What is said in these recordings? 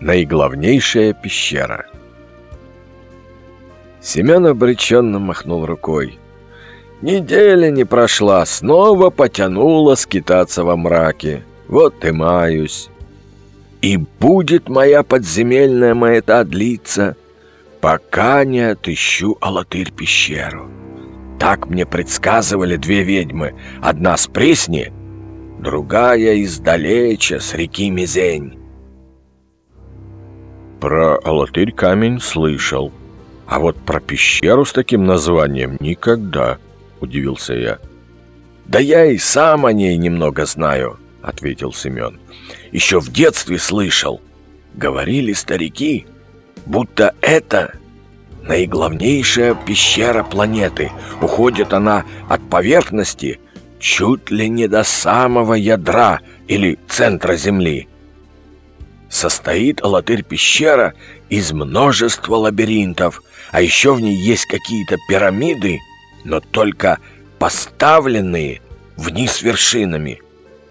наиглавнейшая пещера. Семен обреченно махнул рукой. Неделя не прошла, снова потянула скитаться во мраке. Вот и маюсь. И будет моя подземельная маята длиться, пока не отыщу Алатырь пещеру. Так мне предсказывали две ведьмы, одна с Пресни, другая издалеча, с реки Мизень. Про Алатырь камень слышал, а вот про пещеру с таким названием никогда, удивился я. Да я и сам о ней немного знаю, ответил Семен. Еще в детстве слышал. Говорили старики, будто это наиглавнейшая пещера планеты. Уходит она от поверхности чуть ли не до самого ядра или центра Земли. Состоит Алатырь-пещера из множества лабиринтов, а еще в ней есть какие-то пирамиды, но только поставленные вниз вершинами.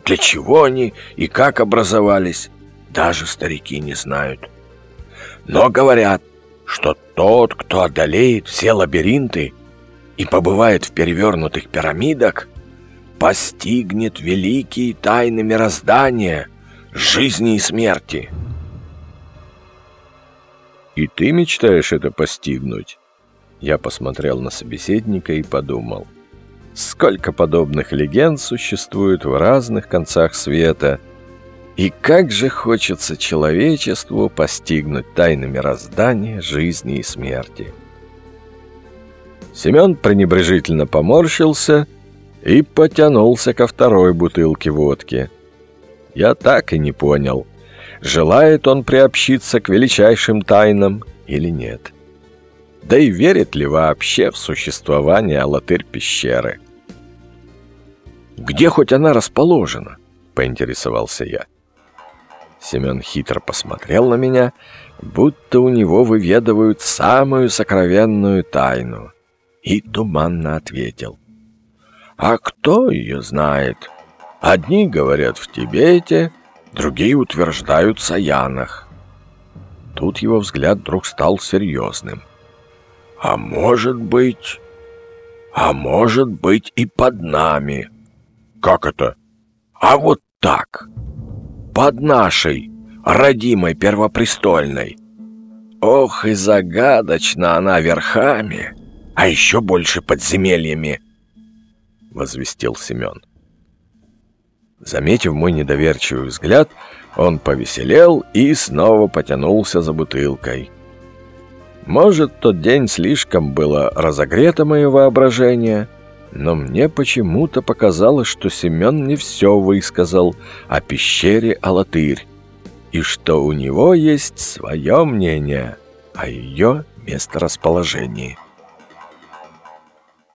Для чего они и как образовались, даже старики не знают. Но говорят, что тот, кто одолеет все лабиринты и побывает в перевернутых пирамидах, постигнет великие тайны мироздания, жизни и смерти. «И ты мечтаешь это постигнуть?» Я посмотрел на собеседника и подумал. Сколько подобных легенд существует в разных концах света – и как же хочется человечеству постигнуть тайны мироздания, жизни и смерти. Семен пренебрежительно поморщился и потянулся ко второй бутылке водки. Я так и не понял, желает он приобщиться к величайшим тайнам или нет. Да и верит ли вообще в существование Алатырь-пещеры? «Где хоть она расположена?» — поинтересовался я. Семен хитро посмотрел на меня, будто у него выведывают самую сокровенную тайну, и туманно ответил. «А кто ее знает? Одни говорят в Тибете, другие утверждают в Саянах». Тут его взгляд вдруг стал серьезным. «А может быть... А может быть и под нами». «Как это?» «А вот так!» под нашей, родимой первопрестольной. Ох, и загадочна она верхами, а еще больше подземельями, — возвестил Семен. Заметив мой недоверчивый взгляд, он повеселел и снова потянулся за бутылкой. Может, тот день слишком было разогрето мое воображение, но мне почему-то показалось, что Семен не все высказал о пещере Алатырь, и что у него есть свое мнение о ее месторасположении.